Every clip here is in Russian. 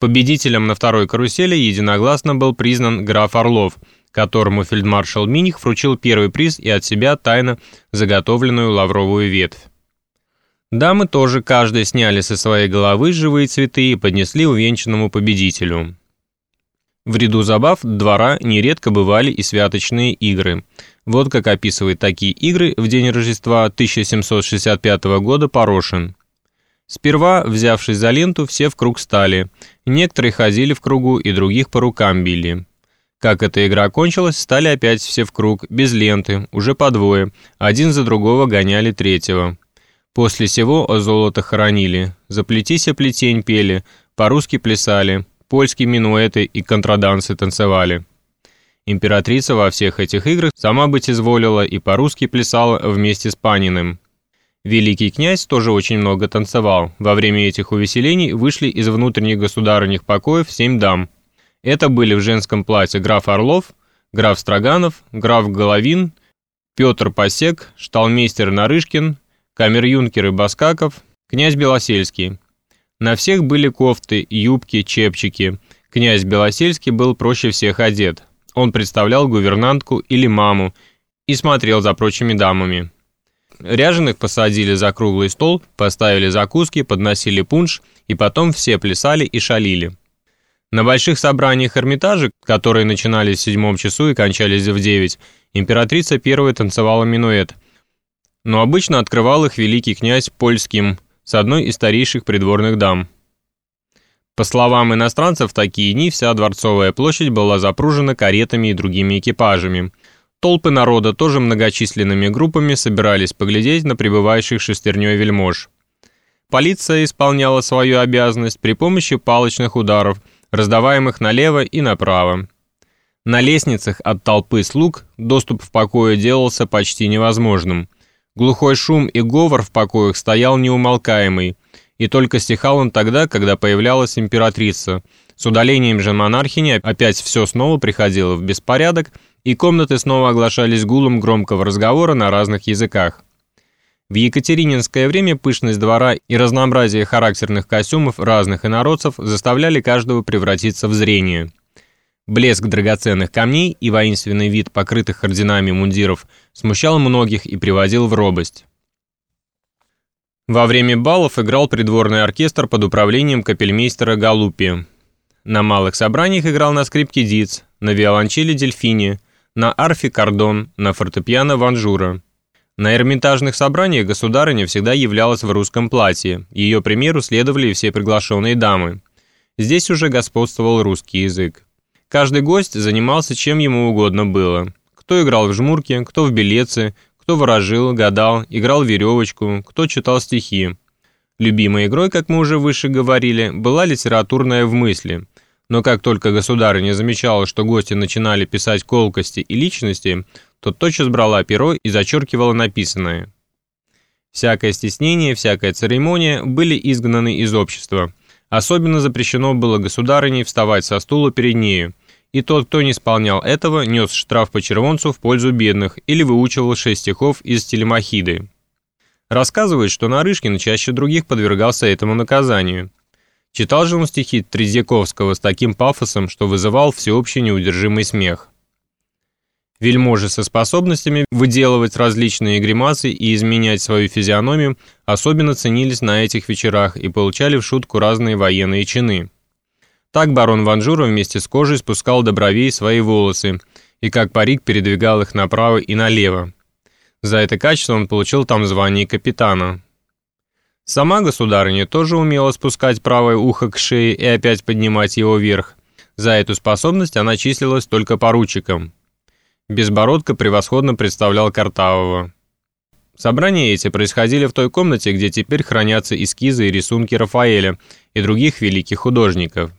Победителем на второй карусели единогласно был признан граф Орлов, которому фельдмаршал Миних вручил первый приз и от себя тайно заготовленную лавровую ветвь. Дамы тоже каждая сняли со своей головы живые цветы и поднесли увенчанному победителю. В ряду забав двора нередко бывали и святочные игры. Вот как описывает такие игры в день Рождества 1765 года Порошин. Сперва, взявшись за ленту, все в круг стали. Некоторые ходили в кругу и других по рукам били. Как эта игра кончилась, стали опять все в круг, без ленты, уже по двое, один за другого гоняли третьего. После сего золото хоронили, «Заплетися плетень» пели, по-русски плясали, польские минуэты и контрадансы танцевали. Императрица во всех этих играх сама быть изволила и по-русски плясала вместе с Паниным. Великий князь тоже очень много танцевал. Во время этих увеселений вышли из внутренних государственных покоев семь дам. Это были в женском платье граф Орлов, граф Строганов, граф Головин, Петр Посек, шталмейстер Нарышкин, камер-юнкер и Баскаков, князь Белосельский. На всех были кофты, юбки, чепчики. Князь Белосельский был проще всех одет. Он представлял гувернантку или маму и смотрел за прочими дамами. Ряженых посадили за круглый стол, поставили закуски, подносили пунш, и потом все плясали и шалили. На больших собраниях Эрмитажа, которые начинались в седьмом часу и кончались в девять, императрица первой танцевала минуэт. Но обычно открывал их великий князь польским с одной из старейших придворных дам. По словам иностранцев, в такие дни вся Дворцовая площадь была запружена каретами и другими экипажами – Толпы народа тоже многочисленными группами собирались поглядеть на прибывающих шестерней вельмож. Полиция исполняла свою обязанность при помощи палочных ударов, раздаваемых налево и направо. На лестницах от толпы слуг доступ в покое делался почти невозможным. Глухой шум и говор в покоях стоял неумолкаемый, и только стихал он тогда, когда появлялась императрица. С удалением же монархини опять все снова приходило в беспорядок, и комнаты снова оглашались гулом громкого разговора на разных языках. В Екатерининское время пышность двора и разнообразие характерных костюмов разных инородцев заставляли каждого превратиться в зрение. Блеск драгоценных камней и воинственный вид покрытых орденами мундиров смущал многих и приводил в робость. Во время балов играл придворный оркестр под управлением капельмейстера Галупи. На малых собраниях играл на скрипке Диц, на виолончели Дельфини, на арфе Кордон, на фортепиано Ванжура. На эрмитажных собраниях государыня всегда являлась в русском платье, ее примеру следовали все приглашенные дамы. Здесь уже господствовал русский язык. Каждый гость занимался чем ему угодно было. Кто играл в жмурки, кто в билецы, кто ворожил, гадал, играл в веревочку, кто читал стихи. Любимой игрой, как мы уже выше говорили, была литературная в мысли – но как только государыня замечала, что гости начинали писать колкости и личности, то тотчас брала перо и зачеркивала написанное. Всякое стеснение, всякая церемония были изгнаны из общества. Особенно запрещено было государыне вставать со стула перед нею, и тот, кто не исполнял этого, нес штраф по червонцу в пользу бедных или выучивал шесть стихов из телемахиды. Рассказывают, что Нарышкин чаще других подвергался этому наказанию. Читал же он стихи Тредьяковского с таким пафосом, что вызывал всеобщий неудержимый смех. Вельможи со способностями выделывать различные гримасы и изменять свою физиономию особенно ценились на этих вечерах и получали в шутку разные военные чины. Так барон Ванжура вместе с кожей спускал до бровей свои волосы и как парик передвигал их направо и налево. За это качество он получил там звание капитана. Сама государыня тоже умела спускать правое ухо к шее и опять поднимать его вверх. За эту способность она числилась только поручиком. Безбородко превосходно представлял Картавого. Собрания эти происходили в той комнате, где теперь хранятся эскизы и рисунки Рафаэля и других великих художников.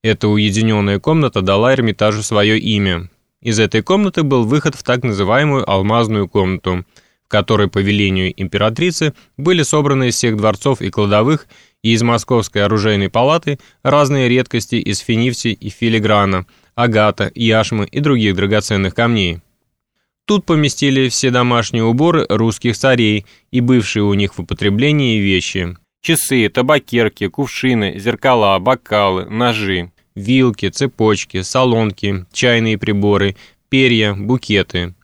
Эта уединенная комната дала Эрмитажу свое имя. Из этой комнаты был выход в так называемую «алмазную комнату», в которой по велению императрицы были собраны из всех дворцов и кладовых и из Московской оружейной палаты разные редкости из финифти и филиграна, агата, яшмы и других драгоценных камней. Тут поместили все домашние уборы русских царей и бывшие у них в употреблении вещи. Часы, табакерки, кувшины, зеркала, бокалы, ножи, вилки, цепочки, солонки, чайные приборы, перья, букеты.